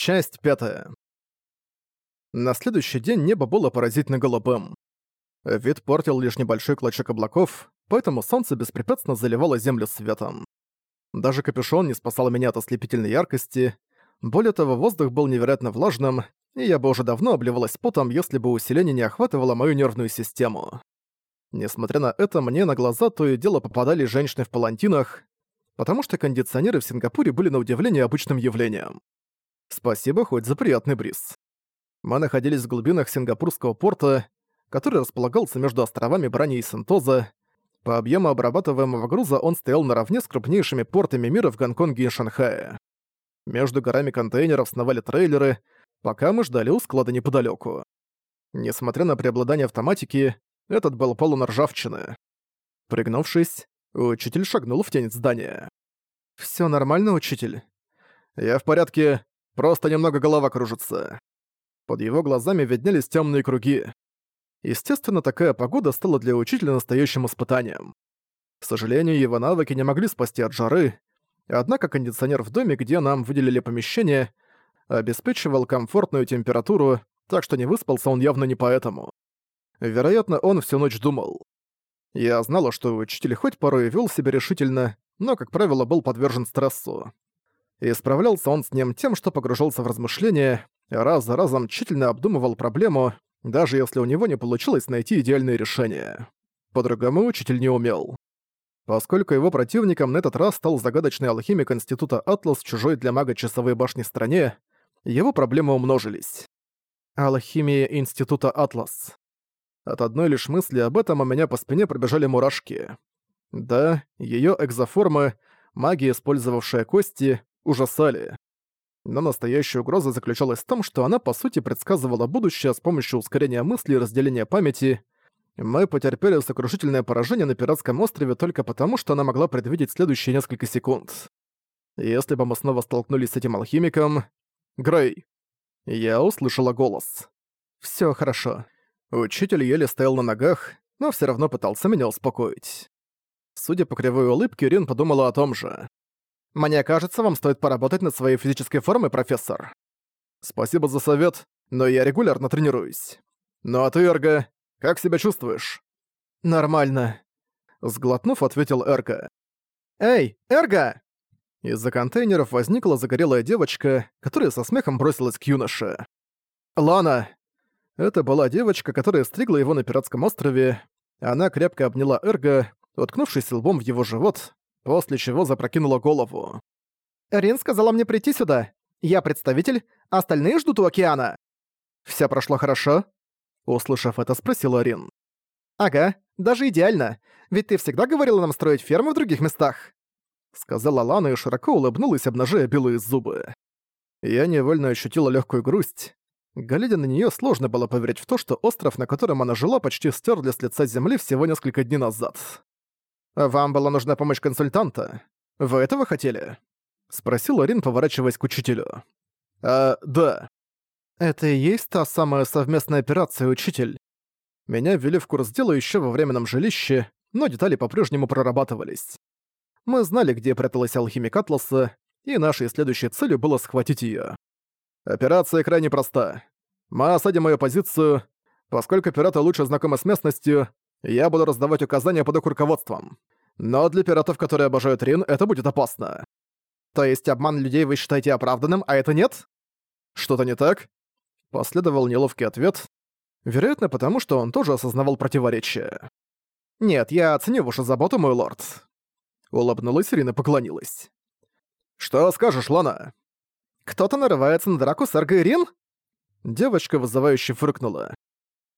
Часть пятая. На следующий день небо было поразительно голубым. Вид портил лишь небольшой клочок облаков, поэтому солнце беспрепятственно заливало землю светом. Даже капюшон не спасал меня от ослепительной яркости. Более того, воздух был невероятно влажным, и я бы уже давно обливалась потом, если бы усиление не охватывало мою нервную систему. Несмотря на это, мне на глаза то и дело попадали женщины в палантинах, потому что кондиционеры в Сингапуре были на удивление обычным явлением. Спасибо хоть за приятный бриз. Мы находились в глубинах Сингапурского порта, который располагался между островами Брани и Сентоза. По объему обрабатываемого груза он стоял наравне с крупнейшими портами мира в Гонконге и Шанхае. Между горами контейнеров сновали трейлеры, пока мы ждали у склада неподалеку. Несмотря на преобладание автоматики, этот был полон ржавчины. Пригнувшись, учитель шагнул в тень здания. «Всё нормально, учитель?» «Я в порядке, просто немного голова кружится». Под его глазами виднелись темные круги. Естественно, такая погода стала для учителя настоящим испытанием. К сожалению, его навыки не могли спасти от жары, однако кондиционер в доме, где нам выделили помещение, обеспечивал комфортную температуру, так что не выспался он явно не поэтому. Вероятно, он всю ночь думал. Я знала, что учитель хоть порой вел себя решительно, но, как правило, был подвержен стрессу. И справлялся он с ним тем, что погружался в размышления, раз за разом тщательно обдумывал проблему, даже если у него не получилось найти идеальное решение. По-другому учитель не умел. Поскольку его противником на этот раз стал загадочный алхимик Института Атлас чужой для мага часовой башни стране, его проблемы умножились. Алхимия Института Атлас. От одной лишь мысли об этом у меня по спине пробежали мурашки. Да, ее экзоформы, маги, использовавшая кости, ужасали. Но настоящая угроза заключалась в том, что она по сути предсказывала будущее с помощью ускорения мысли и разделения памяти. Мы потерпели сокрушительное поражение на пиратском острове только потому, что она могла предвидеть следующие несколько секунд. Если бы мы снова столкнулись с этим алхимиком... Грей. Я услышала голос. Всё хорошо. Учитель еле стоял на ногах, но всё равно пытался меня успокоить. Судя по кривой улыбке, Рин подумала о том же. «Мне кажется, вам стоит поработать над своей физической формой, профессор». «Спасибо за совет, но я регулярно тренируюсь. Ну а ты, Эрго, как себя чувствуешь?» «Нормально», — сглотнув, ответил Эрго. «Эй, Эрго!» Из-за контейнеров возникла загорелая девочка, которая со смехом бросилась к юноше. «Лана!» Это была девочка, которая стригла его на пиратском острове. Она крепко обняла Эрго, уткнувшись лбом в его живот, после чего запрокинула голову. «Рин сказала мне прийти сюда. Я представитель, остальные ждут у океана». «Всё прошло хорошо?» Услышав это, спросила Рин. «Ага, даже идеально. Ведь ты всегда говорила нам строить фермы в других местах». Сказала Лана и широко улыбнулась, обнажая белые зубы. Я невольно ощутила легкую грусть. Глядя на нее, сложно было поверить в то, что остров, на котором она жила, почти стерли с лица земли всего несколько дней назад. «Вам была нужна помощь консультанта? Вы этого хотели?» — спросил Арин, поворачиваясь к учителю. «А, да». «Это и есть та самая совместная операция, учитель?» Меня ввели в курс дела еще во временном жилище, но детали по-прежнему прорабатывались. Мы знали, где пряталась алхимик Атласа, и нашей следующей целью было схватить ее. Операция крайне проста. Мы осадим мою позицию. Поскольку пираты лучше знакомы с местностью, я буду раздавать указания под их руководством. Но для пиратов, которые обожают Рин, это будет опасно. То есть обман людей вы считаете оправданным, а это нет? Что-то не так? Последовал неловкий ответ. Вероятно, потому что он тоже осознавал противоречие. «Нет, я оценю вашу заботу, мой лорд». Улыбнулась Рин и поклонилась. «Что скажешь, Лана?» «Кто-то нарывается на драку с Эрго Рин?» Девочка вызывающе фыркнула.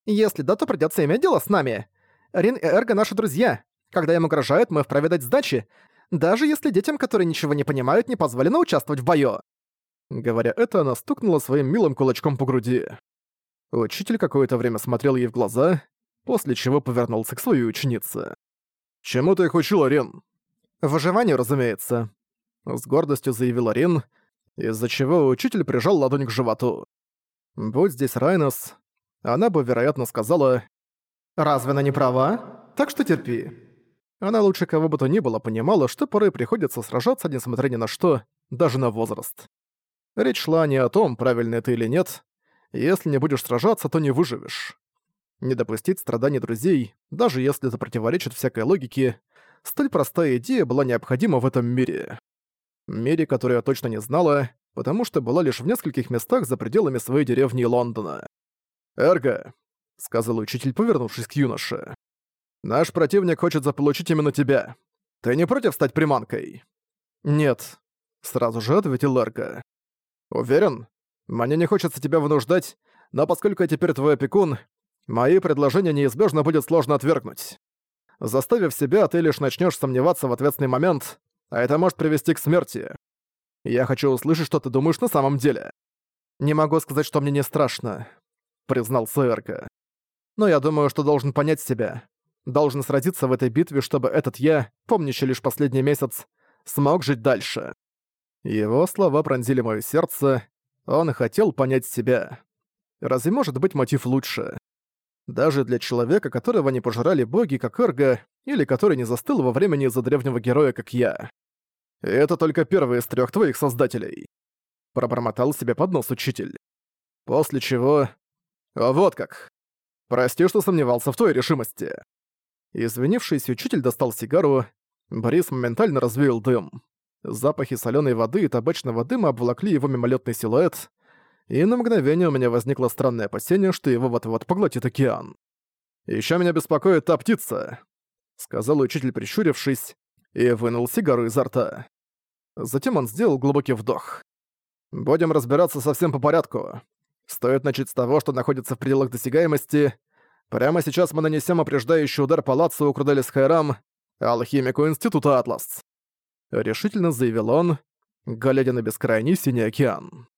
«Если да, то придётся иметь дело с нами. Рин и Эрго наши друзья. Когда им угрожают, мы вправе дать сдачи, даже если детям, которые ничего не понимают, не позволено участвовать в бою». Говоря это, она стукнула своим милым кулачком по груди. Учитель какое-то время смотрел ей в глаза, после чего повернулся к своей ученице. «Чему ты их учила, Рин?» «Выживанию, разумеется», — с гордостью заявила Рин, из-за чего учитель прижал ладонь к животу. Будь здесь Райнос, она бы, вероятно, сказала «Разве она не права? Так что терпи». Она лучше кого бы то ни было понимала, что порой приходится сражаться, несмотря ни на что, даже на возраст. Речь шла не о том, правильно это или нет. Если не будешь сражаться, то не выживешь. Не допустить страданий друзей, даже если это противоречит всякой логике, столь простая идея была необходима в этом мире. Мире, который я точно не знала, потому что была лишь в нескольких местах за пределами своей деревни Лондона. «Эрго», — сказал учитель, повернувшись к юноше, — «наш противник хочет заполучить именно тебя. Ты не против стать приманкой?» «Нет», — сразу же ответил Эрго. «Уверен? Мне не хочется тебя вынуждать, но поскольку я теперь твой опекун, мои предложения неизбежно будет сложно отвергнуть. Заставив себя, ты лишь начнешь сомневаться в ответственный момент, а это может привести к смерти. Я хочу услышать, что ты думаешь на самом деле. Не могу сказать, что мне не страшно, признался Эрка. Но я думаю, что должен понять себя. Должен сразиться в этой битве, чтобы этот я, помнящий лишь последний месяц, смог жить дальше. Его слова пронзили моё сердце. Он хотел понять себя. Разве может быть мотив лучше? Даже для человека, которого не пожирали боги, как Эрго, или который не застыл во времени из-за древнего героя, как я. это только первый из трех твоих создателей. Пробормотал себе под нос учитель. После чего... А вот как. Прости, что сомневался в твоей решимости. Извинившийся учитель достал сигару. Борис моментально развеял дым. Запахи соленой воды и табачного дыма обволокли его мимолетный силуэт, и на мгновение у меня возникло странное опасение, что его вот-вот поглотит океан. Еще меня беспокоит та птица», — сказал учитель, прищурившись, и вынул сигару изо рта. Затем он сделал глубокий вдох. «Будем разбираться совсем по порядку. Стоит начать с того, что находится в пределах досягаемости. Прямо сейчас мы нанесем упреждающий удар палацу Круделис Хайрам, алхимику Института Атлас решительно заявил он, глядя на бескрайний синий океан.